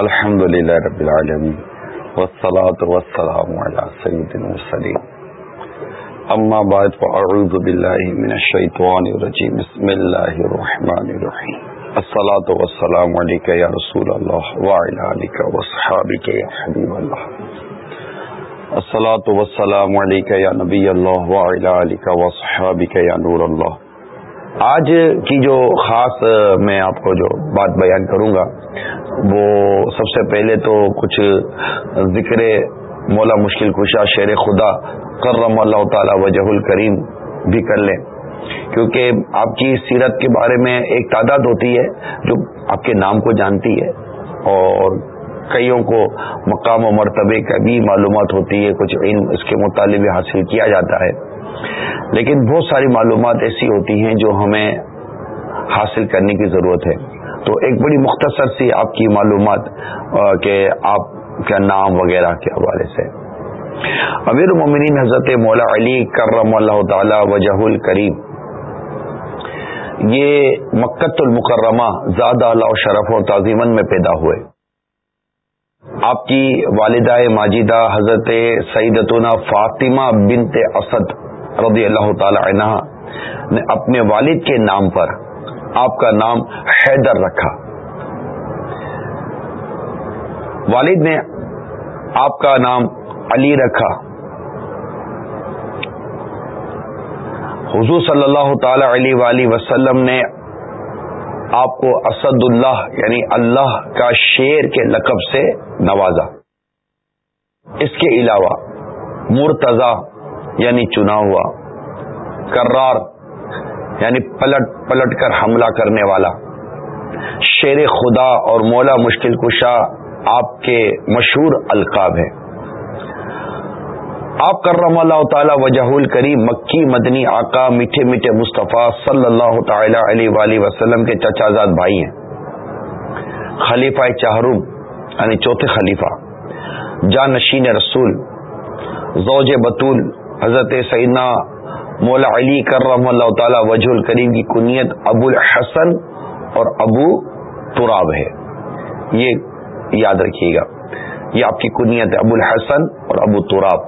الحمد للہ رب العالمین والصلاة والسلام على سید المرسلین. اما بعد فاعوذ باللہ من الشیطان الرجیم. بسم اللہ الرحمن الرحیم. الصلاة والسلام علیکہ یا رسول اللہ وعلا علیکہ وصحابکہ یا حبیب اللہ. الصلاة والسلام علیکہ یا نبی اللہ وعلا علیکہ وصحابکہ یا نور اللہ. آج کی جو خاص میں آپ کو جو بات بیان کروں گا، وہ سب سے پہلے تو کچھ ذکر مولا مشکل کشا شیر خدا کرم اللہ تعالی وجہ الکریم بھی کر لیں۔ کیونکہ آپ کی سیرت کے بارے میں ایک تعداد ہوتی ہے جو آپ کے نام کو جانتی ہے اور کئیوں کو مقام و مرتبے کا بھی معلومات ہوتی ہے، کچھ علم اس کے مطالبے حاصل کیا جاتا ہے۔ لیکن بہت ساری معلومات ایسی ہوتی ہیں جو ہمیں حاصل کرنے کی ضرورت ہے۔ تو ایک بڑی مختصر سی آپ کی معلومات کہ آپ کا نام وغیرہ کے حوالے سے۔ امیر المومنین حضرت مولا علی کرم اللہ تعالی وجہ الکریم، یہ مکت المکرمہ زیادہ اللہ شرف و تعظیمن میں پیدا ہوئے۔ آپ کی والدہ ماجدہ حضرت سعیدتنا فاطمہ بنت اسد رضی اللہ تعالی عنہ نے اپنے والد کے نام پر آپ کا نام حیدر رکھا۔ والد نے آپ کا نام علی رکھا۔ حضور صلی اللہ تعالی علیہ وآلہ وسلم نے آپ کو اسد اللہ یعنی اللہ کا شیر کے لقب سے نوازا۔ اس کے علاوہ مرتضی یعنی چنا ہوا، کرار یعنی پلٹ پلٹ کر حملہ کرنے والا۔ شیر خدا اور مولا مشکل کشا آپ کے مشہور القاب ہیں۔ آپ کرم اللہ تعالی وجہ الکریم، مکی مدنی آقا میٹھے میٹھے مصطفیٰ صلی اللہ تعالی علیہ وآلہ وسلم کے چچا زاد بھائی ہیں۔ خلیفہ چاہروم یعنی چوتھے خلیفہ جان نشین رسول، زوج بطول حضرت سیدنا مولا علی کرم اللہ تعالی وجہ الکریم کی کنیت ابو الحسن اور ابو تراب ہے۔ یہ یاد رکھیے گا۔ یہ آپ کی کنیت ہے ابو الحسن اور ابو تراب۔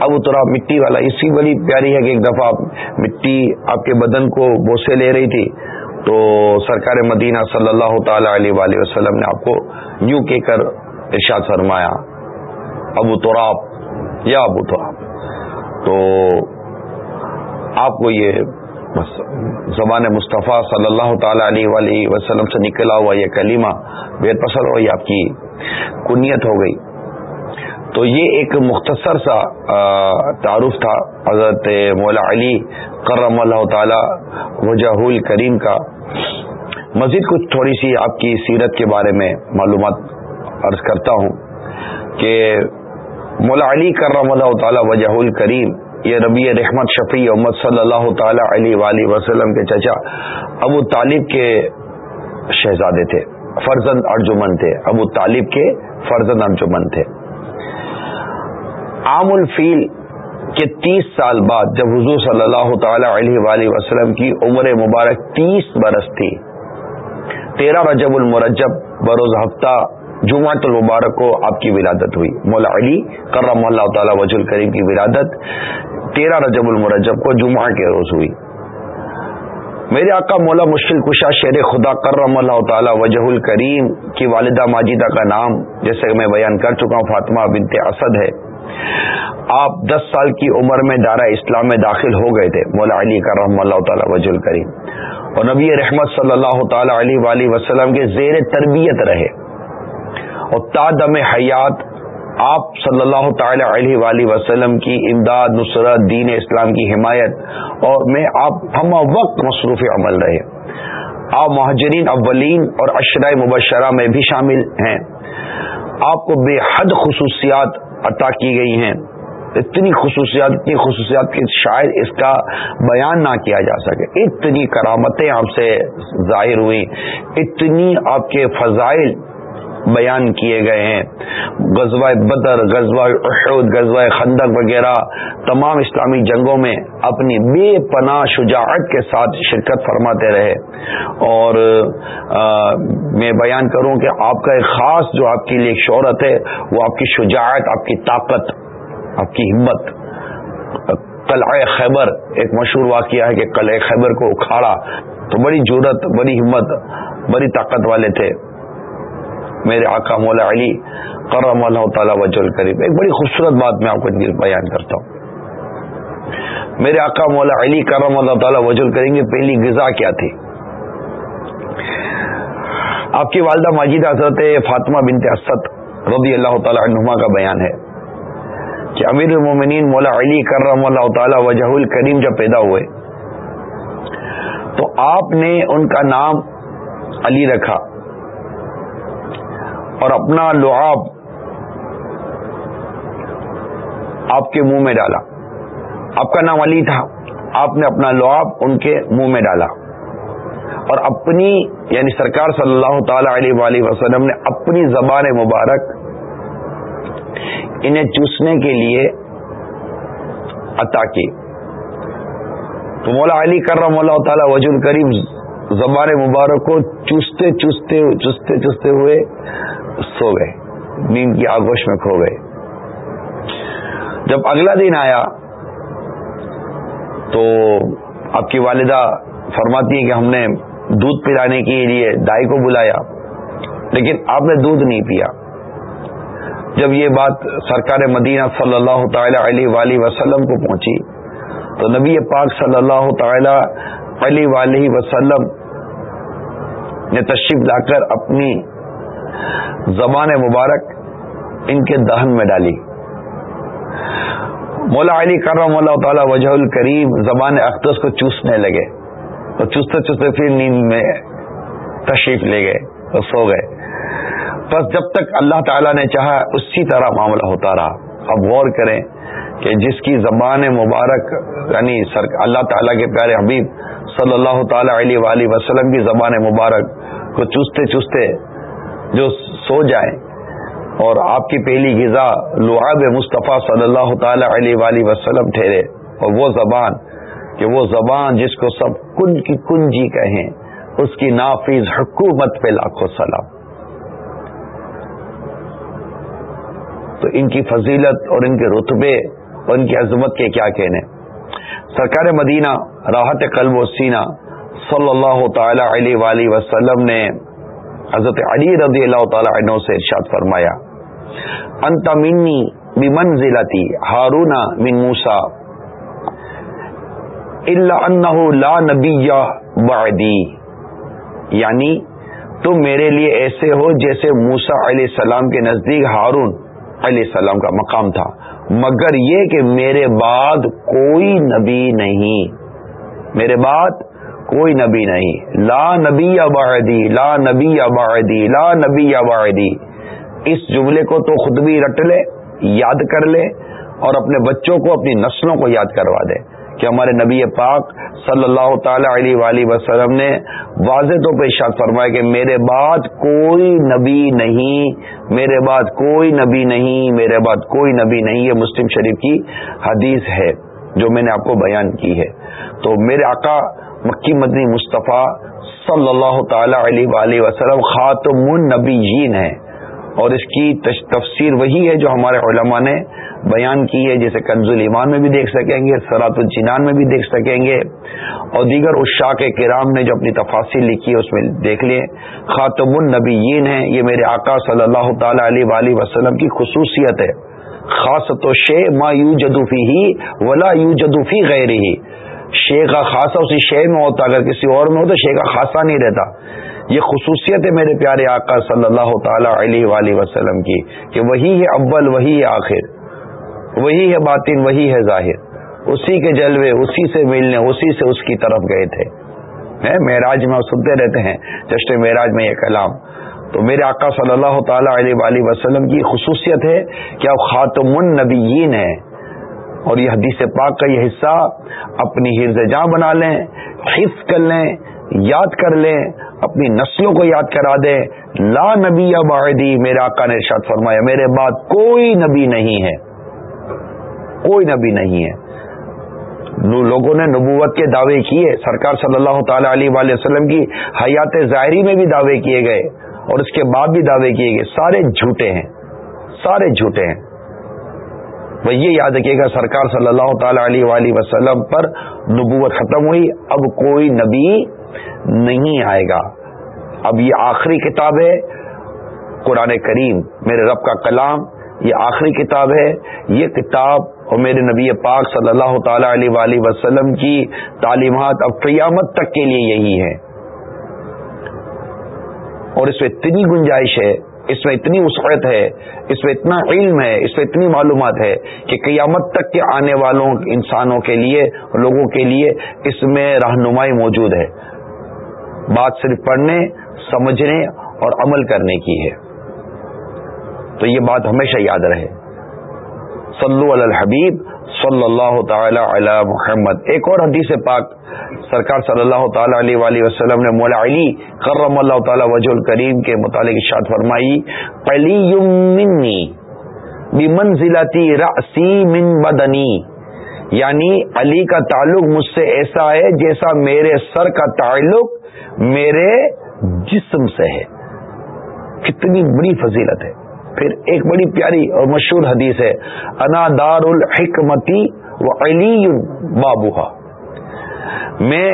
ابو تراب مٹی والا، اسی بڑی پیاری ہے کہ ایک دفعہ مٹی آپ کے بدن کو بوسے لے رہی تھی تو سرکار مدینہ صلی اللہ تعالی علیہ وآلہ وسلم نے آپ کو یوں کہہ کر ارشاد فرمایا، ابو تراب، یا ابو تراب۔ تو آپ کو یہ زبان مصطفیٰ صلی اللہ تعالی علیہ وآلہ وسلم سے نکلا ہوا یہ کلیمہ بے پسند ہوئی، آپ کی کنیت ہو گئی۔ تو یہ ایک مختصر سا تعارف تھا حضرت مولا علی کرم اللہ تعالی وجہ الکریم کا۔ مزید کچھ تھوڑی سی آپ کی سیرت کے بارے میں معلومات عرض کرتا ہوں کہ مولا علی کرم اللہ تعالی وجہ الکریم، یہ ربی رحمت شفیع محمد صلی اللہ تعالی علیہ وآلہ وسلم کے چچا ابو طالب کے شہزادے تھے، فرزند ارجمن تھے۔ ابو طالب کے فرزند ارجمن تھے۔ عام الفیل کے تیس سال بعد جب حضور صلی اللہ تعالی علیہ وآلہ وسلم کی عمر مبارک تیس برس تھی، تیرہ رجب المرجب بروز ہفتہ جمعۃ المبارک کو آپ کی ولادت ہوئی۔ مولا علی، کرم اللہ تعالی وج الکریم کی ولادت، تیرہ رجب المرجب کو جمعہ کے روز ہوئی۔ میرے آقا مولا مشکل کشا شیر خدا، کرم اللہ تعالی، وجہ الکریم کی والدہ ماجدہ کا نام، جیسے میں بیان کر چکا ہوں، فاطمہ بنت اسد ہے۔ آپ دس سال کی عمر میں دارہ اسلام میں داخل ہو گئے تھے۔ مولا علی، کرم اللہ تعالی، وجہ الکریم۔ اور نبی رحمت صلی اللہ تعالی علیہ وآلہ وسلم کے زیر تربیت رہے۔ اور تادم حیات آپ صلی اللہ تعالی علیہ وآلہ وسلم کی امداد، نصرت، دین اسلام کی حمایت اور میں آپ ہم وقت مصروف عمل رہے۔ آپ مہاجرین اولین اور اشرۂ مبشرہ میں بھی شامل ہیں۔ آپ کو بے حد خصوصیات عطا کی گئی ہیں۔ اتنی خصوصیات اتنی خصوصیات کی شاید اس کا بیان نہ کیا جا سکے۔ اتنی کرامتیں آپ سے ظاہر ہوئی اتنی آپ کے فضائل بیان کیے گئے ہیں۔ غزوہ بدر، غزوہ احد، غزوہ خندق وغیرہ تمام اسلامی جنگوں میں اپنی بے پناہ شجاعت کے ساتھ شرکت فرماتے رہے۔ اور میں بیان کروں کہ آپ کا ایک خاص جو آپ کے لیے ایک شہرت ہے، وہ آپ کی شجاعت، آپ کی طاقت، آپ کی ہمت۔ قلعہ خیبر، ایک مشہور واقعہ ہے کہ قلعہ خیبر کو اکھاڑا تو بڑی جورت بڑی ہمت، بڑی طاقت والے تھے۔ میرے آقا مولا علی، کرم اللہ تعالیٰ وجہ الکریم۔ ایک بڑی خوبصورت بات میں آپ کو بیان کرتا ہوں۔ میرے آقا مولا علی، کرم اللہ تعالیٰ وجہ الکریم کی پہلی غذا کیا تھی؟ آپ کی والدہ ماجدہ حضرت فاطمہ بنت اسد رضی اللہ تعالیٰ عنہما کا بیان ہے کہ امیر المومنین مولا علی، کرم اللہ تعالی وجہ الکریم جب پیدا ہوئے، تو آپ نے ان کا نام علی رکھا۔ اور اپنا لعاب آپ کے منہ میں ڈالا۔ آپ کا نام علی تھا۔ آپ نے اپنا لعاب ان کے منہ میں ڈالا۔ اور اپنی یعنی سرکار صلی اللہ تعالی علیہ وسلم نے اپنی زبان مبارک انہیں چوسنے کے لیے عطا کی۔ تو مولا علی کر رہا مولا تعالیٰ کریم زبان مبارک کو چوستے چوستے چوستے چوستے ہوئے سو گئے۔ نیند کی آگوش میں کھو گئے۔ جب اگلا دن آیا، تو آپ کی والدہ فرماتی ہے کہ ہم نے دودھ پلانے کے لیے دائی کو بلایا، لیکن آپ نے دودھ نہیں پیا۔ جب یہ بات سرکار مدینہ صلی اللہ تعالی علیہ وآلہ وسلم کو پہنچی، تو نبی پاک صلی اللہ تعالی علیہ وآلہ وسلم نے تشریف لا کر اپنی زبان مبارک ان کے دہن میں ڈالی۔ مولا علی کرم اللہ تعالی وجہ الکریم زبان اختص کو چوسنے لگے۔ اور چوستے چوستے پھر نیند میں تشریف لے گئے اور سو گئے۔ بس جب تک اللہ تعالیٰ نے چاہا اسی طرح معاملہ ہوتا رہا۔ اب غور کریں کہ جس کی زبان مبارک یعنی اللہ تعالیٰ کے پیارے حبیب صلی اللہ تعالی علیہ وآلہ وسلم کی زبان مبارک کو چوستے چوستے جو سو جائیں۔ اور آپ کی پہلی غذا لعاب مصطفیٰ صلی اللہ تعالی علیہ وآلہ وسلم ٹھہرے۔ اور وہ زبان، کہ وہ زبان جس کو سب کن کی کنجی کہیں، اس کی نافذ حکومت پہ لاکھوں سلام۔ تو ان کی فضیلت اور ان کے رتبے اور ان کی عظمت کے کیا کہنے۔ سرکار مدینہ، راحت قلب و سینہ صلی اللہ تعالی علیہ وآلہ وسلم نے حضرت علی رضی اللہ تعالی عنہ سے ارشاد فرمایا، انت منی بمنزلتی ہارون من موسا الا انه لا نبی بعدی۔ یعنی تم میرے لیے ایسے ہو جیسے موسا علیہ السلام کے نزدیک ہارون علیہ السلام کا مقام تھا، مگر یہ کہ میرے بعد کوئی نبی نہیں۔ میرے بعد کوئی نبی نہیں۔ لا نبی اباعدی لا نبی اباعدی لا نبی اباعدی اس جملے کو تو خود بھی رٹ لے، یاد کر لے اور اپنے بچوں کو، اپنی نسلوں کو یاد کروا دے کہ ہمارے نبی پاک صلی اللہ تعالی علیہ وآلہ وسلم نے واضح طور پہ ارشاد فرمایا کہ میرے بعد کوئی نبی نہیں، میرے بعد کوئی نبی نہیں، میرے بعد کوئی نبی نہیں۔ یہ مسلم شریف کی حدیث ہے جو میں نے آپ کو بیان کی ہے۔ تو میرے آقا مکی مدنی مصطفیٰ صلی اللہ تعالی علیہ وآلہ وسلم خاتم النبیین ہیں۔ اور اس کی تفسیر وہی ہے جو ہمارے علماء نے بیان کی ہے، جسے کنز ایمان میں بھی دیکھ سکیں گے، سرات الجنان میں بھی دیکھ سکیں گے۔ اور دیگر اشاق کرام نے جو اپنی تفاصر لکھی ہے، اس میں دیکھ لیں۔ خاتم النبیین ہیں، یہ میرے آقا صلی اللہ تعالی علیہ وآلہ وسلم کی خصوصیت ہے۔ خاص تو شے ما یو جدوفی ہی ولا یو جدوفی غیر ہی شے کا خاصا اسی شے میں ہوتا اگر کسی اور میں ہو تو شے کا خاصا نہیں رہتا۔ یہ خصوصیت ہے میرے پیارے آقا صلی اللہ تعالی علیہ وآلہ وسلم کی کہ وہی ہے اول، وہی ہے آخر۔ وہی ہے باطن، وہی ہے ظاہر۔ اسی کے جلوے، اسی سے ملنے، اسی سے اس کی طرف گئے تھے۔ معراج میں سنتے رہتے ہیں، جشن معراج میں یہ کلام۔ تو میرے آقا صلی اللہ تعالی علیہ وآلہ وسلم کی خصوصیت ہے کہ آپ خاتم النبیین ہیں اور یہ حدیث پاک کا یہ حصہ اپنی حرز جاں بنا لیں، حفظ کر لیں، یاد کر لیں، اپنی نسلوں کو یاد کرا دیں۔ لا نبی باعدی میرے آقا نے ارشاد فرمایا، میرے بعد کوئی نبی نہیں ہے۔ کوئی نبی نہیں ہے۔ لوگوں نے نبوت کے دعوے کیے۔ سرکار صلی اللہ تعالی علیہ وآلہ وسلم کی حیات ظاہری میں بھی دعوے کیے گئے اور اس کے بعد بھی دعوے کیے گئے۔ سارے جھوٹے ہیں۔ سارے جھوٹے ہیں۔ وہ یہ یاد رکھیے گا سرکار صلی اللہ تعالی علیہ وآلہ وسلم پر نبوت ختم ہوئی، اب کوئی نبی نہیں آئے گا۔ اب یہ آخری کتاب ہے، قرآن کریم، میرے رب کا کلام، یہ آخری کتاب ہے۔ یہ کتاب اور میرے نبی پاک صلی اللہ تعالی علیہ وآلہ وسلم کی تعلیمات اب قیامت تک کے لیے یہی ہے اور اس میں اتنی گنجائش ہے اس میں اتنی وسعت ہے، اس میں اتنا علم ہے، اس میں اتنی معلومات ہے کہ قیامت تک کے آنے والوں انسانوں کے لیے، لوگوں کے لیے اس میں رہنمائی موجود ہے۔ بات صرف پڑھنے، سمجھنے اور عمل کرنے کی ہے۔ تو یہ بات ہمیشہ یاد رہے۔ صلو علی الحبیب صلی اللہ تعالی علی محمد۔ ایک اور حدیث پاک سرکار صلی اللہ تعالی علیہ وآلہ وسلم نے مولا علی کرم اللہ تعالی وجہ الکریم کے متعلق اشاد فرمائی علی منی بمنزلتی رأسی من بدنی یعنی علی کا تعلق مجھ سے ایسا ہے جیسا میرے سر کا تعلق میرے جسم سے ہے۔ کتنی بڑی فضیلت ہے۔ پھر ایک بڑی پیاری اور مشہور حدیث ہے، انا دار الحکمتی و علی بابوہا۔ میں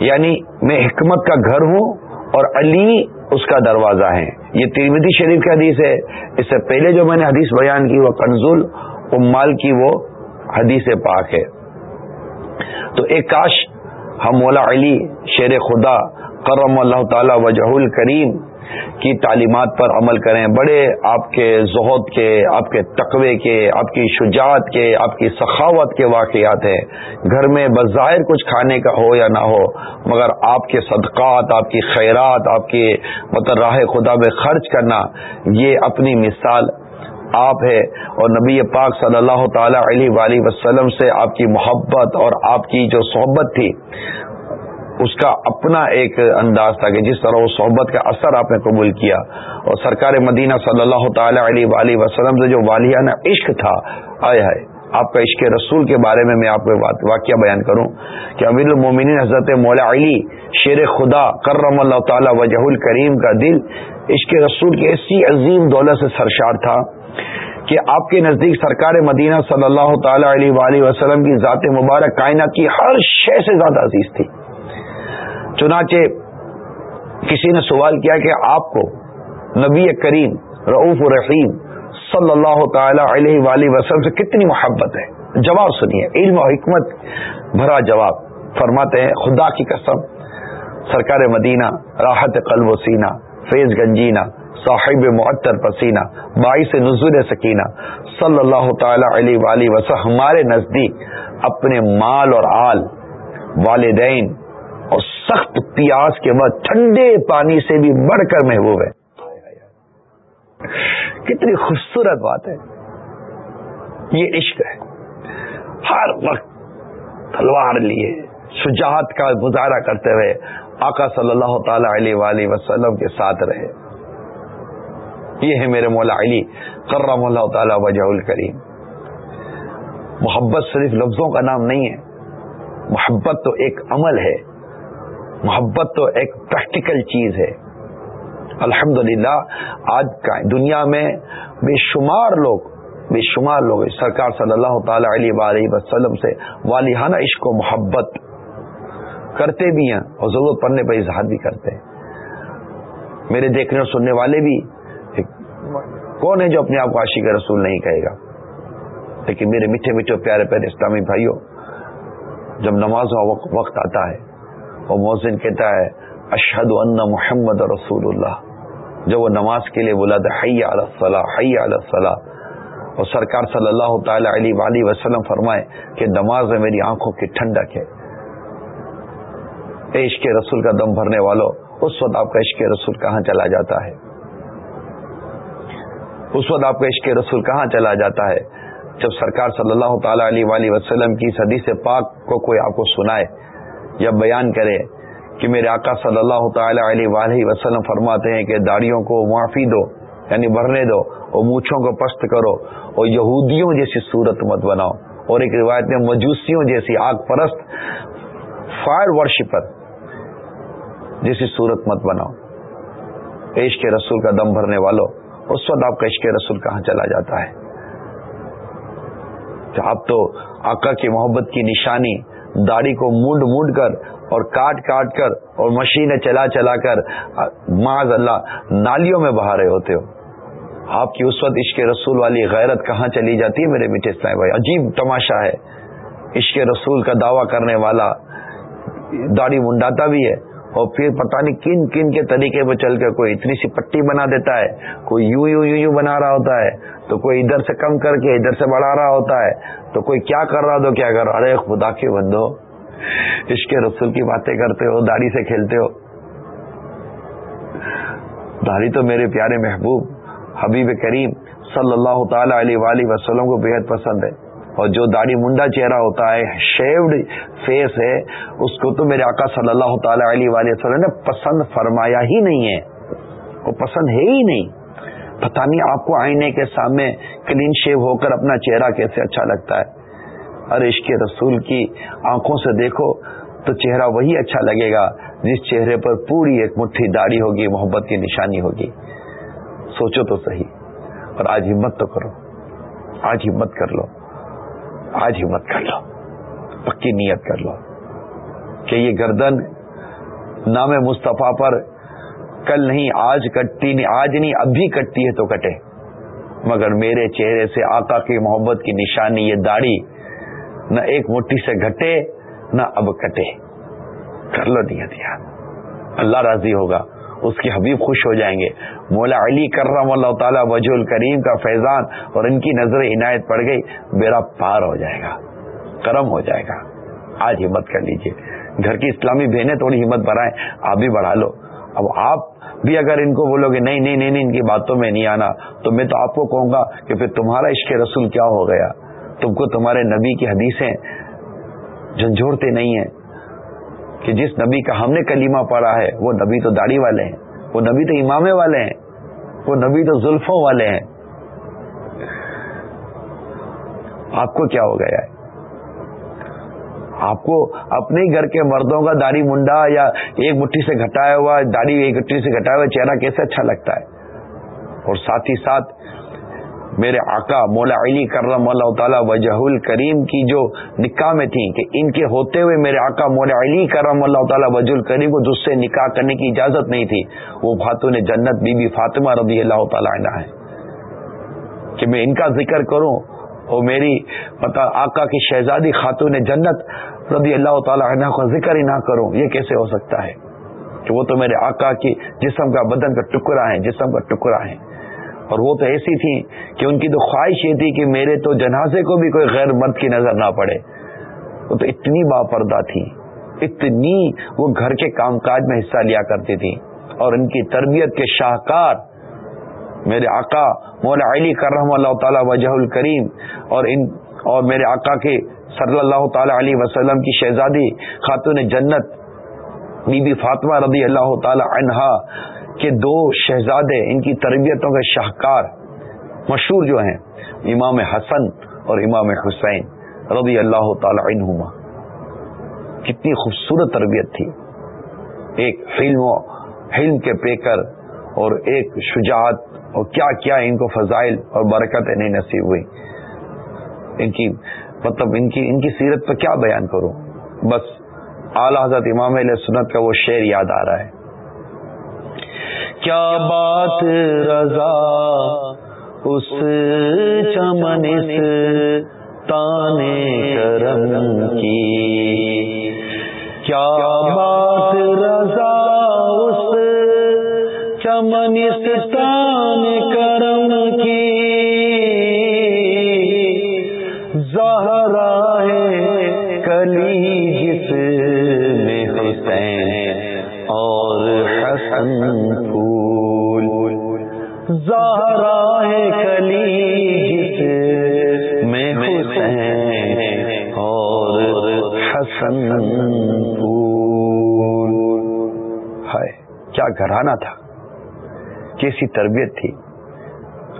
یعنی میں حکمت کا گھر ہوں اور علی اس کا دروازہ ہے یہ ترمیدی شریف کی حدیث ہے۔ اس سے پہلے جو میں نے حدیث بیان کی وہ کنزول امال کی وہ حدیث پاک ہے۔ تو ایک کاش، ہم مولا علی، شیر خدا، کرم اللہ تعالی، وجہ الکریم کی تعلیمات پر عمل کریں۔ بڑے آپ کے زہد کے، آپ کے تقوے کے، آپ کی شجاعت کے، آپ کی سخاوت کے واقعات ہیں۔ گھر میں بظاہر کچھ کھانے کا ہو یا نہ ہو، مگر آپ کے صدقات، آپ کی خیرات، آپ کی مطلب راہ خدا میں خرچ کرنا، یہ اپنی مثال آپ ہے۔ اور نبی پاک صلی اللہ تعالی علیہ وسلم سے آپ کی محبت اور آپ کی جو صحبت تھی اس کا اپنا ایک انداز تھا کہ جس طرح وہ صحبت کا اثر آپ نے قبول کیا۔ اور سرکار مدینہ صلی اللہ تعالی علیہ وسلم سے جو والیانہ عشق تھا، آئے ہے آپ کا عشق رسول کے بارے میں میں آپ کو واقعہ بیان کروں کہ امیر المومن حضرت مولا علی شیر خدا کرم اللہ تعالی وجہ الکریم کا دل عشق رسول کی ایسی عظیم دولت سے سرشار تھا کہ آپ کے نزدیک سرکار مدینہ صلی اللہ تعالی علیہ وسلم کی ذات مبارک کائنات کی ہر شے سے زیادہ عزیز تھی۔ چنانچہ کسی نے سوال کیا کہ آپ کو نبی کریم رعوف الرحیم صلی اللہ تعالی علیہ وآلہ وسلم سے کتنی محبت ہے؟ جواب سنیے، علم و حکمت بھرا جواب۔ فرماتے ہیں، خدا کی قسم، سرکار مدینہ، راحت قلب و سینہ، فیض گنجینا صاحب معطر پسینہ، باعث نزول سکینہ، صلی اللہ تعالی علیہ وآلہ وسلم ہمارے نزدیک اپنے مال اور آل، والدین اور سخت پیاس کے بعد ٹھنڈے پانی سے بھی بڑھ کر محبوب ہے۔ کتنی خوبصورت بات ہے۔ یہ عشق ہے۔ ہر وقت تلوار لیے، شجاعت کا گزارا کرتے ہوئے آقا صلی اللہ تعالی علیہ وآلہ وسلم کے ساتھ رہے۔ یہ ہے میرے مولا علی، کرم اللہ تعالی وجہ الکریم۔ محبت صرف لفظوں کا نام نہیں ہے، محبت تو ایک عمل ہے۔ محبت تو ایک پریکٹیکل چیز ہے۔ الحمد آج کا دنیا میں بے شمار لوگ، بے شمار لوگ، سرکار صلی اللہ تعالی علیہ وسلم سے والہانہ عشق و محبت کرتے بھی ہیں اور ضرورت پڑنے پر اظہار بھی کرتے ہیں۔ میرے دیکھنے اور سننے والے بھی کون ہے جو اپنے آپ کو عاشق رسول نہیں کہے گا؟ لیکن میرے میٹھے میٹھے پیارے پیارے اسلامی بھائیوں، جب نماز وقت آتا ہے اور محسن کہتا ہے اشہد ان محمد رسول اللہ. جب وہ نماز کے لیے بولا تھا حی الصلاح حی الصلاح اور سرکار صلی اللہ تعالی علیہ وسلم فرمائے کہ نماز میں میری آنکھوں کی ٹھنڈک ہے۔ عشق رسول کا دم بھرنے والوں اس وقت آپ کا عشق رسول کہاں چلا جاتا ہے؟ اس وقت آپ کا عشق رسول کہاں چلا جاتا ہے؟ جب سرکار صلی اللہ تعالی علیہ وسلم کی صدی سے پاک کو کوئی آپ کو سنائے یا بیان کرے کہ میرے آقا صلی اللہ تعالی علیہ وآلہ وسلم فرماتے ہیں کہ داڑیوں کو معافی دو یعنی بھرنے دو اور مونچھوں کو پست کرو اور یہودیوں جیسی صورت مت بناؤ۔ اور ایک روایت میں مجوسیوں جیسی آگ پرست فائر ورشپر جیسی صورت مت بناؤ۔ عشق رسول کا دم بھرنے والوں، اس وقت آپ کا عشق رسول کہاں چلا جاتا ہے؟ اب تو آقا کی محبت کی نشانی داڑھی کو مونڈ مونڈ کر اور کاٹ کاٹ کر اور مشینیں چلا چلا کر معذ اللہ نالیوں میں بہا رہے ہوتے ہو۔ آپ کی اس وقت عشق رسول والی غیرت کہاں چلی جاتی ہے میرے میٹھے اسلام بھائی؟ عجیب تماشا ہے۔ عشق رسول کا دعویٰ کرنے والا داڑھی منڈاتا بھی ہے اور پھر پتہ نہیں کن کن کے طریقے پہ چل کے کوئی اتنی سی پٹی بنا دیتا ہے، کوئی یوں یوں یوں یوں بنا رہا ہوتا ہے۔ تو کوئی ادھر سے کم کر کے ادھر سے بڑھا رہا ہوتا ہے، تو کوئی کیا کر رہا تو کیا کر رہا؟ ارے خدا کے بندو، عشق رسول کی باتیں کرتے ہو، داڑھی سے کھیلتے ہو۔ داڑھی تو میرے پیارے محبوب، حبیب کریم صلی اللہ تعالی علیہ وآلہ وسلم کو بےحد پسند ہے۔ اور جو داڑھی منڈا چہرہ ہوتا ہے شیوڈ فیس ہے، اس کو تو میرے آقا صلی اللہ تعالی علیہ وآلہ وسلم نے پسند فرمایا ہی نہیں ہے۔ وہ پسند ہے ہی نہیں۔ پتہ نہیں آپ کو آئینے کے سامنے کلین شیو ہو کر اپنا چہرہ کیسے اچھا لگتا ہے۔ اور عشق رسول کی آنکھوں سے دیکھو تو چہرہ وہی اچھا لگے گا جس چہرے پر پوری ایک مٹھی داڑھی ہوگی، محبت کی نشانی ہوگی۔ سوچو تو صحیح۔ اور آج ہمت تو کرو۔ آج ہمت کر لو۔ آج ہمت کر لو۔ پکی نیت کر لو۔ کہ یہ گردن نام مصطفیٰ پر کل نہیں، آج کٹتی نہیں، آج نہیں اب بھی کٹتی ہے تو کٹے۔ مگر میرے چہرے سے آقا کی محبت کی نشانی، یہ داڑھی نہ ایک مٹھی سے گھٹے، نہ اب کٹے۔ کر لو نیت یار۔ اللہ راضی ہوگا، اس کے حبیب خوش ہو جائیں گے۔ مولا علی کرم اللہ تعالیٰ وجہ الکریم کا فیضان اور ان کی نظر عنایت پڑ گئی، میرا پار ہو جائے گا، کرم ہو جائے گا۔ آج ہمت کر لیجیے۔ گھر کی اسلامی بہنیں تھوڑی ہمت بڑھائیں آپ بھی بڑھا لو۔ اب آپ بھی اگر ان کو بولو گے، نہیں نہیں نہیں ان کی باتوں میں نہیں آنا، تو میں تو آپ کو کہوں گا کہ پھر تمہارا عشق رسول کیا ہو گیا؟ تم کو تمہارے نبی کی حدیثیں جھنجھوڑتے نہیں ہیں کہ جس نبی کا ہم نے کلیمہ پڑھا ہے، وہ نبی تو داڑھی والے ہیں، وہ نبی تو امامے والے ہیں، وہ نبی تو زلفوں والے ہیں۔ آپ کو کیا ہو گیا ہے؟ آپ کو اپنے گھر کے مردوں کا داڑھی منڈا یا ایک مٹھی سے گھٹایا ہوا داڑھی، ایک مٹھی سے گھٹایا ہوا چہرہ کیسے اچھا لگتا ہے؟ اور ساتھ ہی ساتھ میرے آقا مولا علی کرم اللہ تعالیٰ وجہ الکریم کی جو نکاح میں تھیں، کہ ان کے ہوتے ہوئے میرے آقا مولا علی کرم اللہ تعالیٰ وجہ الکریم کو جس سے نکاح کرنے کی اجازت نہیں تھی، وہ خاتون جنت بی بی فاطمہ رضی اللہ تعالیٰ عنہ ہے۔ کہ میں ان کا ذکر کروں اور میری پتا آقا کی شہزادی خاتون جنت رضی اللہ تعالیٰ عنہ کا ذکر ہی نہ کروں، یہ کیسے ہو سکتا ہے؟ کہ وہ تو میرے آقا کی جسم کا بدن کا ٹکڑا ہے، جسم کا ٹکڑا ہے۔ اور وہ تو ایسی تھی کہ ان کی تو خواہش یہ تھی کہ میرے تو جنازے کو بھی کوئی غیر مرد کی نظر نہ پڑے۔ وہ تو اتنی با پردہ تھی، اتنی وہ گھر کے کام کاج میں حصہ لیا کرتی تھی۔ اور ان کی تربیت کے شاہکار میرے آقا مولا علی کرم اللہ تعالی وجہ الکریم اور ان اور میرے آقا کے صلی اللہ تعالی علیہ وسلم کی شہزادی خاتون جنت بی بی فاطمہ رضی اللہ تعالی عنہا کہ دو شہزادے، ان کی تربیتوں کے شاہکار مشہور جو ہیں، امام حسن اور امام حسین رضی اللہ تعالی عنہما۔ کتنی خوبصورت تربیت تھی۔ ایک حلم حلم کے پیکر اور ایک شجاعت اور کیا کیا ان کو فضائل اور برکت نہیں نصیب ہوئی۔ ان کی مطلب ان کی ان کی سیرت پہ کیا بیان کروں؟ بس اعلی حضرت امام علیہ سنت کا وہ شعر یاد آ رہا ہے۔ کیا بات رضا اس چمن تانے کرم کی؟ کیا بات رضا دامنستان کرم کی۔ زہرا ہے کلی جس میں حسین اور حسن پھول۔ زہرا ہے کلی جس میں حسین اور حسن پھول۔ ہائے، کیا گھرانہ تھا۔ کیسی تربیت تھی۔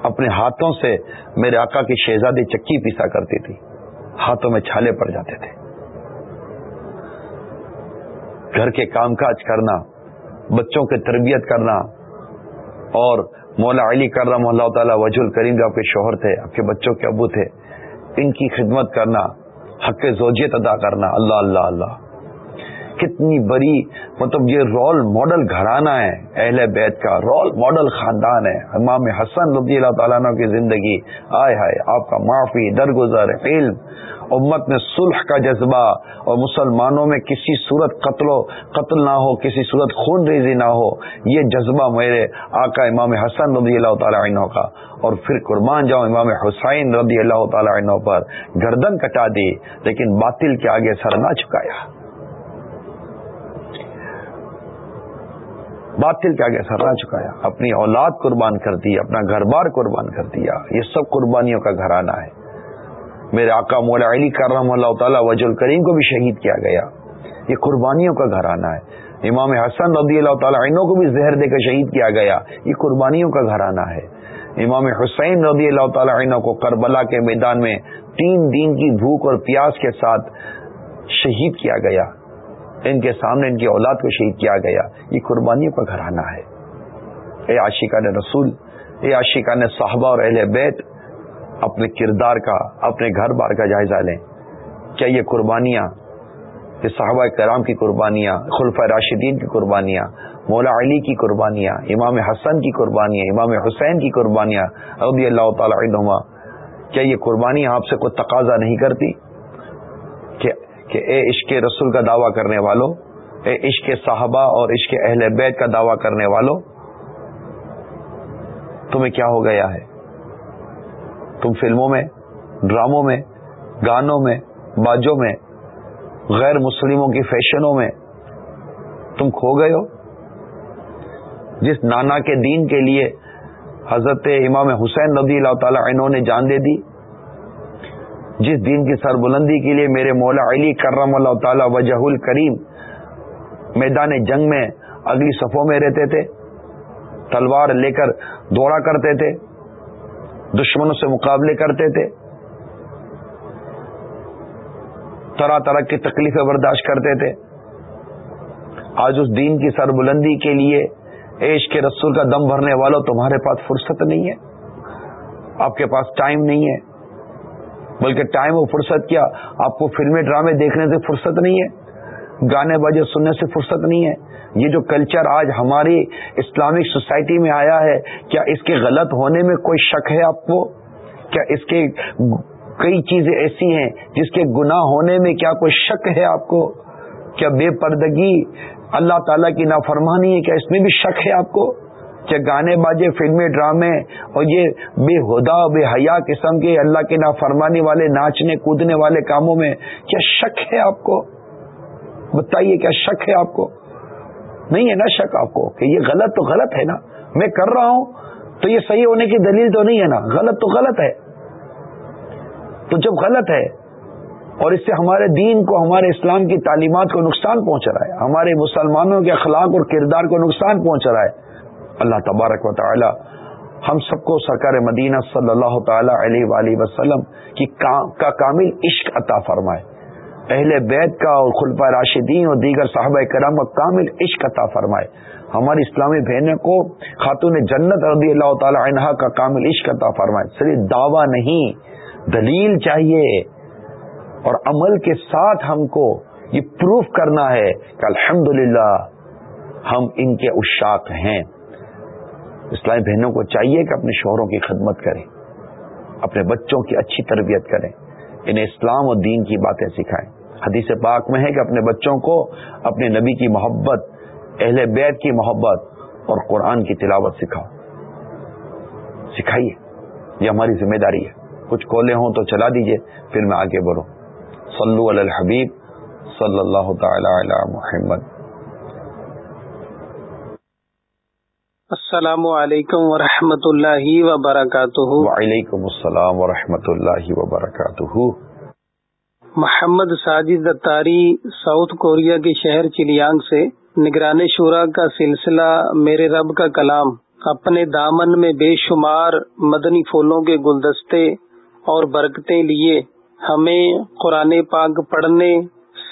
اپنے ہاتھوں سے میرے آقا کی شہزادی چکی پیسا کرتی تھی۔ ہاتھوں میں چھالے پڑ جاتے تھے۔ گھر کے کام کاج کرنا، بچوں کی تربیت کرنا اور مولا علی کرم اللہ تعالیٰ وجہ الکریم جو آپ کے شوہر تھے، آپ کے بچوں کے ابو تھے، ان کی خدمت کرنا، حق زوجیت ادا کرنا۔ اللہ اللہ اللہ۔ کتنی بڑی مطلب یہ رول ماڈل گھرانا ہے، اہل بیت کا رول ماڈل خاندان ہے۔ امام حسن رضی اللہ تعالیٰ عنہ کی زندگی، آئے ہائے، آپ کا معافی، درگزر، علم، امت میں صلح کا جذبہ، اور مسلمانوں میں کسی صورت قتل و قتل نہ ہو، کسی صورت خون ریزی نہ ہو، یہ جذبہ میرے آقا امام حسن رضی اللہ تعالیٰ عنہ کا۔ اور پھر قربان جاؤ امام حسین رضی اللہ تعالیٰ عنہ پر، گردن کٹا دی، لیکن باطل کے آگے سر نہ چکایا باطل کے آگے سر چکایا، اپنی اولاد قربان کر دی، اپنا گھر بار قربان کر دیا۔ یہ سب قربانیوں کا گھرانہ ہے۔ میرے آقا مولا علی کرم اللہ تعالیٰ وج الکریم کو بھی شہید کیا گیا۔ یہ قربانیوں کا گھرانہ ہے۔ امام حسن رضی اللہ تعالیٰ عنہ کو بھی زہر دے کر شہید کیا گیا۔ یہ قربانیوں کا گھرانہ ہے۔ امام حسین رضی اللہ تعالیٰ عنہ کو کربلا کے میدان میں تین دن کی بھوک اور پیاس کے ساتھ شہید کیا گیا۔ ان کے سامنے ان کی اولاد کو شہید کیا گیا۔ یہ قربانیوں کا گھرانہ ہے۔ اے عاشقہ نے رسول، اے عاشقہ نے صحابہ اور اہل بیت، اپنے کردار کا، اپنے گھر بار کا جائزہ لیں۔ کیا یہ قربانیاں، یہ صحابہ کرام کی قربانیاں خلفۂ راشدین کی قربانیاں، مولا علی کی قربانیاں، امام حسن کی قربانیاں، امام حسین کی قربانیاں، رضی اللہ تعالی عنہما، کیا یہ قربانیاں آپ سے کوئی تقاضا نہیں کرتی؟ کہ اے عشق رسول کا دعویٰ کرنے والوں اے عشق صحابہ اور عشق اہل بیت کا دعویٰ کرنے والوں تمہیں کیا ہو گیا ہے؟ تم فلموں میں، ڈراموں میں، گانوں میں، باجوں میں، غیر مسلموں کی فیشنوں میں تم کھو گئے ہو؟ جس نانا کے دین کے لیے حضرت امام حسین رضی اللہ تعالی عنہ نے جان دے دی جس دین کی سر بلندی کے لیے میرے مولا علی کرم اللہ تعالی وجہ الکریم میدان جنگ میں اگلی صفوں میں رہتے تھے، تلوار لے کر دوڑا کرتے تھے، دشمنوں سے مقابلے کرتے تھے۔ طرح طرح کی تکلیفیں برداشت کرتے تھے۔ آج اس دین کی سر بلندی کے لیے عیش کے رسول کا دم بھرنے والوں تمہارے پاس فرصت نہیں ہے۔ آپ کے پاس ٹائم نہیں ہے۔ بلکہ ٹائم اور فرصت کیا؟ آپ کو فلمیں ڈرامے دیکھنے سے فرصت نہیں ہے، گانے بجے سننے سے فرصت نہیں ہے۔ یہ جو کلچر آج ہماری اسلامک سوسائٹی میں آیا ہے، کیا اس کے غلط ہونے میں کوئی شک ہے آپ کو؟ کیا اس کے کئی چیزیں ایسی ہیں جس کے گناہ ہونے میں کیا کوئی شک ہے آپ کو؟ کیا بے پردگی اللہ تعالیٰ کی نافرمانی ہے؟ کیا اس میں بھی شک ہے آپ کو؟ کیا گانے بازے فلمیں ڈرامے اور یہ بے ہدا بے حیا قسم کے اللہ کے نافرمانی والے، ناچنے کودنے والے کاموں میں کیا شک ہے آپ کو؟ بتائیے کیا شک ہے آپ کو؟ نہیں ہے نا شک آپ کو کہ یہ غلط تو غلط ہے نا؟ میں کر رہا ہوں تو یہ صحیح ہونے کی دلیل تو نہیں ہے نا؟ غلط تو غلط ہے۔ تو جب غلط ہے اور اس سے ہمارے دین کو، ہمارے اسلام کی تعلیمات کو نقصان پہنچ رہا ہے، ہمارے مسلمانوں کے اخلاق اور کردار کو نقصان پہنچ رہا ہے اللہ تبارک و تعالی ہم سب کو سرکار مدینہ صلی اللہ تعالی علیہ وآلہ وسلم کی کا کامل عشق عطا فرمائے۔ اہل بیت کا اور خلفہ راشدین اور دیگر صحابہ کرام کا کامل عشق عطا فرمائے۔ ہماری اسلامی بہنوں کو خاتون جنت رضی اللہ تعالی عنہ کا کامل عشق عطا فرمائے۔ صرف دعویٰ نہیں، دلیل چاہیے۔ اور عمل کے ساتھ ہم کو یہ پروف کرنا ہے کہ الحمد ہم ان کے اشاق ہیں۔ اسلامی بہنوں کو چاہیے کہ اپنے شوہروں کی خدمت کریں، اپنے بچوں کی اچھی تربیت کریں، انہیں اسلام اور دین کی باتیں سکھائیں۔ حدیث پاک میں ہے کہ اپنے بچوں کو اپنے نبی کی محبت، اہل بیت کی محبت اور قرآن کی تلاوت سکھاؤ۔ سکھائیے، یہ ہماری ذمہ داری ہے۔ کچھ کولے ہوں تو چلا دیجیے، پھر میں آگے بڑھوں۔ صلو علی الحبیب، صلی اللہ تعالی علی محمد۔ السلام علیکم ورحمۃ اللہ وبرکاتہ۔ وعلیکم السلام ورحمۃ اللہ وبرکاتہ۔ محمد ساجد اتاری ساؤتھ کوریا کے شہر چلیانگ سے نگران شورا کا سلسلہ میرے رب کا کلام۔ اپنے دامن میں بے شمار مدنی پھولوں کے گلدستے اور برکتیں لیے ہمیں قرآن پاک پڑھنے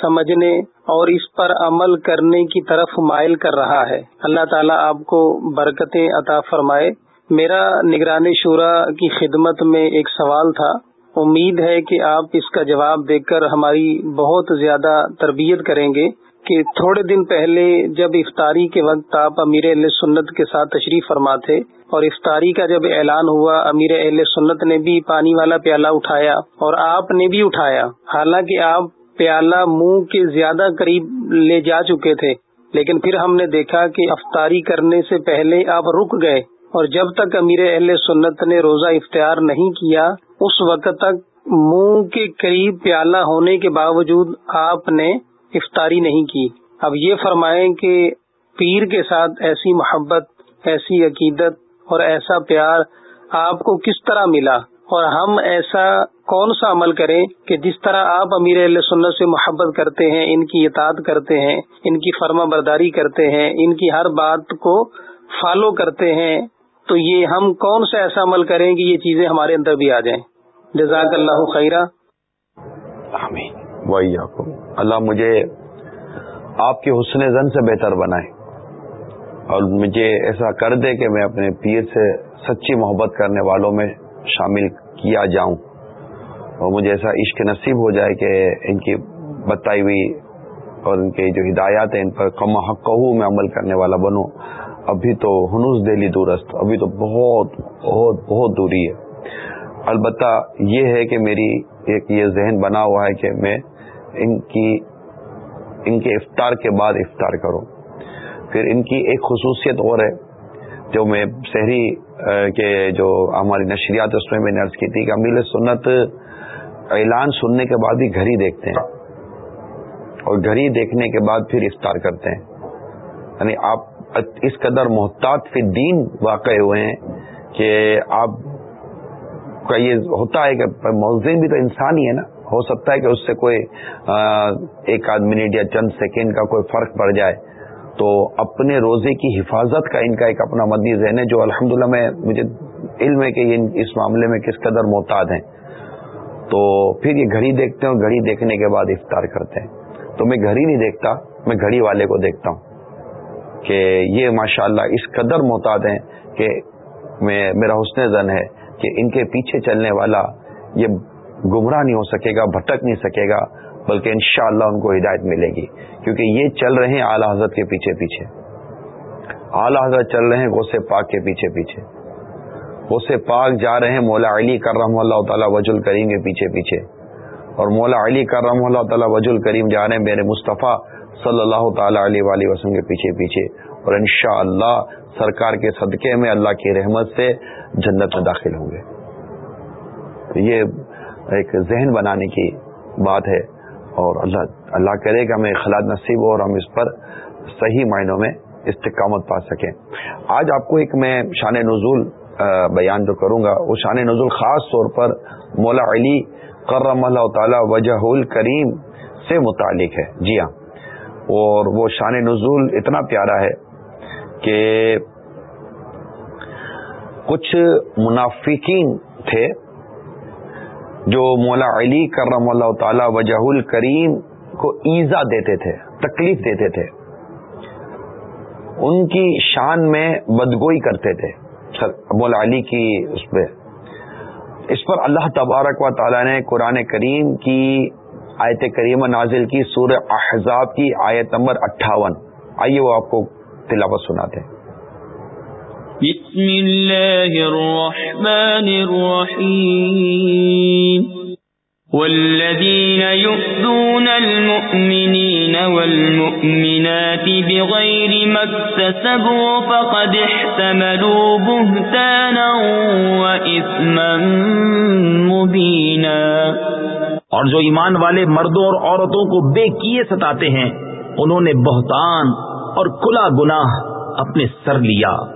سمجھنے اور اس پر عمل کرنے کی طرف مائل کر رہا ہے۔ اللہ تعالیٰ آپ کو برکتیں عطا فرمائے۔ میرا نگران شورا کی خدمت میں ایک سوال تھا۔ امید ہے کہ آپ اس کا جواب دے کر ہماری بہت زیادہ تربیت کریں گے کہ تھوڑے دن پہلے جب افطاری کے وقت آپ امیر اہل سنت کے ساتھ تشریف فرما تھے اور افطاری کا جب اعلان ہوا، امیر اہل سنت نے بھی پانی والا پیالہ اٹھایا اور آپ نے بھی اٹھایا۔ حالانکہ آپ پیالہ منہ کے زیادہ قریب لے جا چکے تھے، لیکن پھر ہم نے دیکھا کہ افطاری کرنے سے پہلے آپ رک گئے اور جب تک امیر اہل سنت نے روزہ اختیار نہیں کیا، اس وقت تک منہ کے قریب پیالہ ہونے کے باوجود آپ نے افطاری نہیں کی۔ اب یہ فرمائیں کہ پیر کے ساتھ ایسی محبت، ایسی عقیدت اور ایسا پیار آپ کو کس طرح ملا؟ اور ہم ایسا کون سا عمل کریں کہ جس طرح آپ امیر علیہ سنت سے محبت کرتے ہیں، ان کی اطاعت کرتے ہیں، ان کی فرما برداری کرتے ہیں، ان کی ہر بات کو فالو کرتے ہیں، تو یہ ہم کون سا ایسا عمل کریں کہ یہ چیزیں ہمارے اندر بھی آ جائیں۔ جزاک اللہ خیرہ وہی آپ اللہ مجھے آپ کے حسن زن سے بہتر بنائے اور مجھے ایسا کر دے کہ میں اپنے پیر سے سچی محبت کرنے والوں میں شامل کیا جاؤں۔ اور مجھے ایسا عشق نصیب ہو جائے کہ ان کی بتائی ہوئی اور ان کی جو ہدایات ہیں، ان پر کم حق میں عمل کرنے والا بنوں۔ ابھی تو ہنوز دہلی دورست، ابھی تو بہت بہت بہت دوری ہے۔ البتہ یہ ہے کہ میری ایک یہ ذہن بنا ہوا ہے کہ میں ان کی، ان کے افطار کے بعد افطار کروں۔ پھر ان کی ایک خصوصیت اور ہے۔ جو میں شہری کے جو ہماری نشریات اس میں میں نے عرض کی تھی کہ امیل سنت اعلان سننے کے بعد ہی گھڑی دیکھتے ہیں۔ اور گھڑی دیکھنے کے بعد پھر افطار کرتے ہیں۔ یعنی آپ اس قدر محتاط فی دین واقع ہوئے ہیں کہ آپ کا یہ ہوتا ہے کہ مؤذن بھی تو انسان ہی ہے نا۔ ہو سکتا ہے کہ اس سے کوئی ایک آدھ منٹ یا چند سیکنڈ کا کوئی فرق پڑ جائے۔ تو اپنے روزے کی حفاظت کا ان کا ایک اپنا مدنی ذہن ہے جو الحمدللہ میں مجھے علم ہے کہ یہ اس معاملے میں کس قدر محتاط ہیں۔ تو پھر یہ گھڑی دیکھتے ہیں اور گھڑی دیکھنے کے بعد افطار کرتے ہیں۔ تو میں گھڑی نہیں دیکھتا، میں گھڑی والے کو دیکھتا ہوں کہ یہ ماشاءاللہ اس قدر محتاط ہیں کہ میں، میرا حسن زن ہے کہ ان کے پیچھے چلنے والا یہ گمراہ نہیں ہو سکے گا، بھٹک نہیں سکے گا۔ بلکہ انشاءاللہ ان کو ہدایت ملے گی، کیونکہ یہ چل رہے ہیں اعلی حضرت کے پیچھے پیچھے۔ اعلی حضرت چل رہے ہیں غوث پاک کے پیچھے پیچھے۔ غوث پاک جا رہے ہیں مولا علی کرم اللہ تعالیٰ وج الکریم کے پیچھے پیچھے۔ اور مولا علی کرم اللہ تعالیٰ وج الکریم جا رہے ہیں میرے مصطفیٰ صلی اللہ تعالیٰ علیہ وآلہ وسلم کے پیچھے پیچھے۔ اور انشاءاللہ سرکار کے صدقے میں اللہ کی رحمت سے جنت میں داخل ہوں گے۔ یہ ایک ذہن بنانے کی بات ہے۔ اور اللہ اللہ کرے گا ہمیں خلاد نصیب ہو اور ہم اس پر صحیح معنوں میں استقامت پا سکیں۔ آج آپ کو ایک میں شان نزول بیان جو کروں گا، وہ شان نزول خاص طور پر مولا علی کرم اللہ تعالی وجہ الکریم سے متعلق ہے۔ جی ہاں۔ اور وہ شان نزول اتنا پیارا ہے کہ کچھ منافقین تھے جو مولا علی کرم اللہ تعالی وجہ الکریم کو ایزا دیتے تھے، تکلیف دیتے تھے۔ ان کی شان میں بدگوئی کرتے تھے مولا علی کی اس پہ۔ اس پر اللہ تبارک و تعالی نے قرآن کریم کی آیت کریم نازل کی سور احزاب کی آیت نمبر اٹھاون۔ آئیے وہ آپ کو تلاوت سناتے ہیں۔ بسم الله الرحمن الرحيم. والذين يؤذون المؤمنين والمؤمنات بغير ما اكتسبوا فقد احتملوا بهتانا وإثما مبينا. اور جو ایمان والے مردوں اور عورتوں کو بے کیے ستاتے ہیں، انہوں نے بہتان اور کلا گناہ اپنے سر لیا۔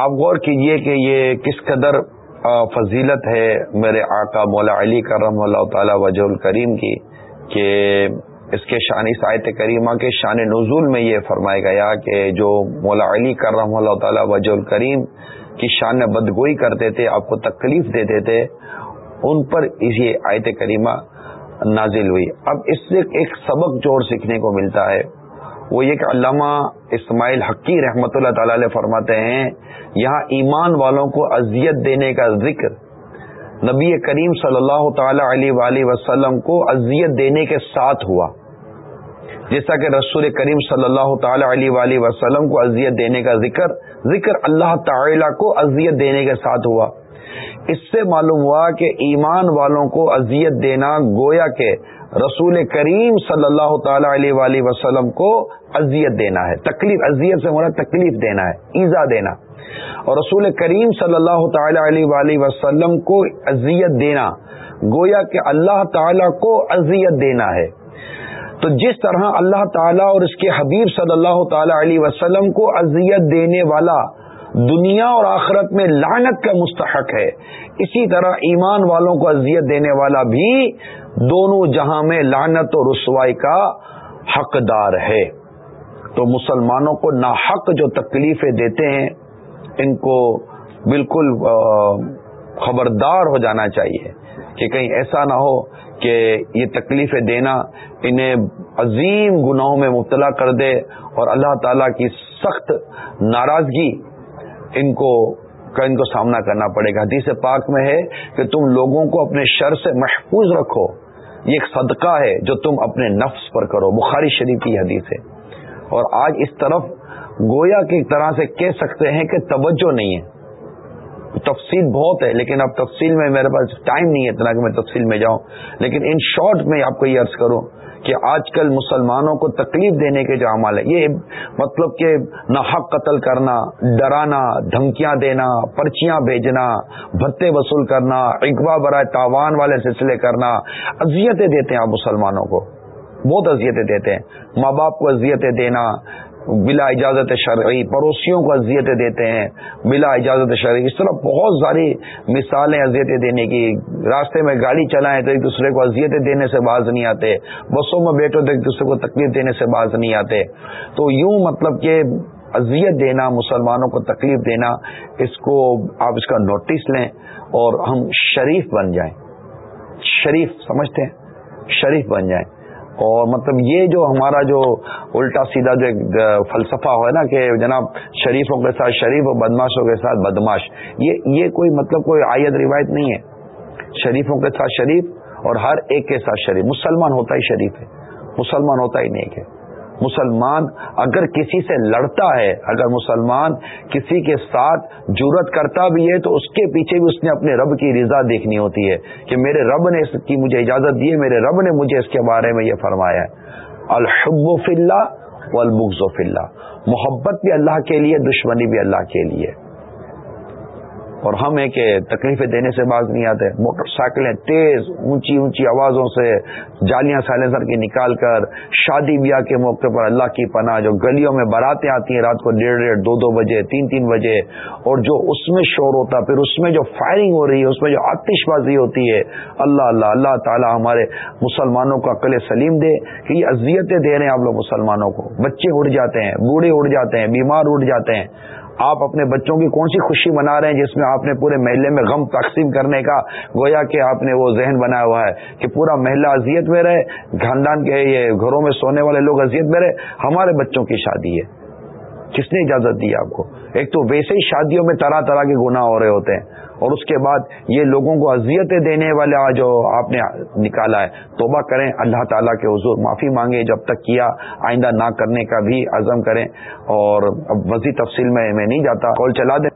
آپ غور کیجیے کہ یہ کس قدر فضیلت ہے میرے آقا مولا علی کرم اللہ تعالی وجہ الکریم کی کہ اس کے شان آیت کریمہ کے شان نزول میں یہ فرمایا گیا کہ جو مولا علی کر اللہ تعالیٰ وج الکریم کی شان بدگوئی کرتے تھے، آپ کو تکلیف دیتے تھے، ان پر یہ آیت کریمہ نازل ہوئی۔ اب اس سے ایک سبق جوڑ سیکھنے کو ملتا ہے، وہ یہ کہ علامہ اسماعیل حقی رحمۃ اللہ تعالی علیہ فرماتے ہیں، یہاں ایمان والوں کو اذیت دینے کا ذکر نبی کریم صلی اللہ تعالی علیہ وسلم کو اذیت دینے کے ساتھ ہوا۔ جیسا کہ رسول کریم صلی اللہ تعالی علیہ وسلم کو اذیت دینے کا ذکر ذکر اللہ تعالی کو اذیت دینے کے ساتھ ہوا۔ اس سے معلوم ہوا کہ ایمان والوں کو اذیت دینا گویا کے رسول کریم صلی اللہ تعالی علیہ وآلہ وسلم کو اذیت دینا ہے، تکلیف، اذیت سے مراد تکلیف دینا ہے، ایزا دینا۔ اور رسول کریم صلی اللہ تعالی علیہ وآلہ وسلم کو اذیت دینا، گویا کہ اللہ تعالی کو اذیت دینا ہے۔ تو جس طرح اللہ تعالیٰ اور اس کے حبیب صلی اللہ تعالی علیہ وسلم کو اذیت دینے والا دنیا اور آخرت میں لعنت کا مستحق ہے۔ اسی طرح ایمان والوں کو اذیت دینے والا بھی دونوں جہاں میں لعنت اور رسوائی کا حقدار ہے۔ تو مسلمانوں کو ناحق جو تکلیفیں دیتے ہیں، ان کو بالکل خبردار ہو جانا چاہیے کہ کہیں ایسا نہ ہو کہ یہ تکلیفیں دینا انہیں عظیم گناہوں میں مبتلا کر دے اور اللہ تعالی کی سخت ناراضگی ان کو، کا ان کو سامنا کرنا پڑے گا۔ حدیث پاک میں ہے کہ تم لوگوں کو اپنے شر سے محفوظ رکھو۔ یہ ایک صدقہ ہے جو تم اپنے نفس پر کرو۔ بخاری شریف کی حدیث ہے۔ اور آج اس طرف گویا کی طرح سے کہہ سکتے ہیں کہ توجہ نہیں ہے۔ تفصیل بہت ہے، لیکن اب تفصیل میں میرے پاس ٹائم نہیں ہے، اتنا کہ میں تفصیل میں جاؤں۔ لیکن ان شارٹ میں آپ کو یہ عرض کروں کہ آج کل مسلمانوں کو تکلیف دینے کے جو عمل ہے یہ مطلب کہ نہ حق قتل کرنا، ڈرانا، دھمکیاں دینا، پرچیاں بھیجنا، بھتے وصول کرنا اقوا برائے تاوان والے سلسلے کرنا، اذیتیں دیتے ہیں آپ مسلمانوں کو، بہت اذیتیں دیتے ہیں۔ ماں باپ کو اذیتیں دینا بلا اجازت شرعی پڑوسیوں کو اذیتیں دیتے ہیں، بلا اجازت شرعی۔ اس طرح بہت ساری مثالیں اذیتیں دینے کی۔ راستے میں گاڑی چلائیں تو ایک دوسرے کو اذیتیں دینے سے باز نہیں آتے۔ بسوں میں بیٹھو تو ایک دوسرے کو تکلیف دینے سے باز نہیں آتے۔ تو یوں مطلب کہ اذیت دینا، مسلمانوں کو تکلیف دینا، اس کو آپ اس کا نوٹس لیں اور ہم شریف بن جائیں۔ شریف سمجھتے ہیں؟ شریف بن جائیں۔ اور مطلب یہ جو ہمارا جو الٹا سیدھا جو ایک فلسفہ ہو نا کہ جناب شریفوں کے ساتھ شریف اور بدماشوں کے ساتھ بدماش یہ یہ کوئی مطلب کوئی آیت روایت نہیں ہے۔ شریفوں کے ساتھ شریف اور ہر ایک کے ساتھ شریف، مسلمان ہوتا ہی شریف ہے، مسلمان ہوتا ہی نیک ہے۔ مسلمان اگر کسی سے لڑتا ہے، اگر مسلمان کسی کے ساتھ جرت کرتا بھی ہے، تو اس کے پیچھے بھی اس نے اپنے رب کی رضا دیکھنی ہوتی ہے کہ میرے رب نے اس کی مجھے اجازت دی ہے، میرے رب نے مجھے اس کے بارے میں یہ فرمایا ہے۔ الحب و فلّہ والبغض فی اللہ۔ محبت بھی اللہ کے لیے، دشمنی بھی اللہ کے لیے۔ اور ہم ہیں کہ تکلیفیں دینے سے باز نہیں آتے۔ موٹر سائیکلیں تیز، اونچی اونچی آوازوں سے جالیاں سائلنسر کی نکال کر شادی بیاہ کے موقع پر اللہ کی پناہ، جو گلیوں میں براتیں آتی ہیں رات کو ڈیڑھ ڈیڑھ، دو دو بجے، تین تین بجے، اور جو اس میں شور ہوتا، پھر اس میں جو فائرنگ ہو رہی ہے، اس میں جو آتش بازی ہوتی ہے، اللہ اللہ اللہ تعالیٰ ہمارے مسلمانوں کو عقل سلیم دے کہ یہ اذیتیں دے رہے ہیں آپ لوگ مسلمانوں کو۔ بچے اڑ جاتے ہیں، بوڑھے اڑ جاتے ہیں، بیمار اڑ جاتے ہیں۔ آپ اپنے بچوں کی کون سی خوشی منا رہے ہیں جس میں آپ نے پورے محلے میں غم تقسیم کرنے کا گویا کہ آپ نے وہ ذہن بنایا ہوا ہے کہ پورا محلہ اذیت میں رہے، خاندان کے یہ گھروں میں سونے والے لوگ اذیت میں رہے، ہمارے بچوں کی شادی ہے۔ کس نے اجازت دی آپ کو؟ ایک تو ویسے ہی شادیوں میں طرح طرح کے گناہ ہو رہے ہوتے ہیں۔ اور اس کے بعد یہ لوگوں کو اذیتیں دینے والا جو آپ نے نکالا ہے۔ توبہ کریں اللہ تعالیٰ کے حضور معافی مانگے۔ جب تک کیا آئندہ نہ کرنے کا بھی عزم کریں۔ اور اب مزید تفصیل میں میں نہیں جاتا۔ کال چلا دیں۔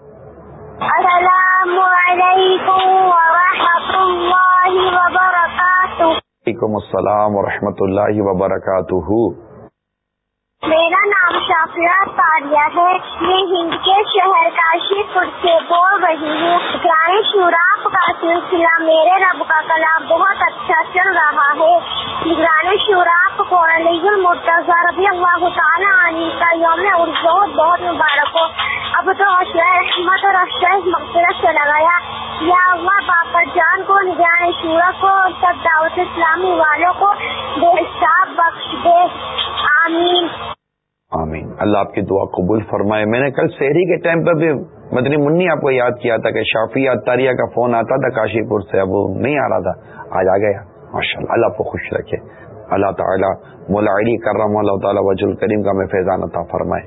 السلام علیکم وعلیکم السلام ورحمۃ اللہ وبرکاتہ۔ میرا نام شافیہ تاریہ ہے۔ میں ہند کے شہر کاشی پور سے بول رہی ہوں۔ گرانی شوراف کا سلسلہ میرے رب کا کلام بہت اچھا چل رہا ہے۔ نگرانی شوراف کو علی المرتضی رضی اللہ تعالیٰ عنہ کا یوم بہت بہت مبارک ہو۔ اب تو اشرح رحمت اور اشرح مغفرت سے لگایا۔ یا اللہ باپا جان کو نگاہ شورا کو سب دعوت اسلامی والوں کو بے حساب بخش دے۔ آمین۔ آمین۔ اللہ آپ کی دعا قبول فرمائے۔ میں نے کل شہری کے ٹائم پر بھی مدنی منی آپ کو یاد کیا تھا کہ شافی اتاریہ کا فون آتا تھا کاشی پور سے۔ اب وہ نہیں آ رہا تھا۔ آج آ گیا۔ ماشاء اللہ اللہ آپ کو خوش رکھے۔ اللہ تعالیٰ مولا علی کرم، اللہ تعالیٰ وجال کریم کا میں فیضان عطا فرمائے۔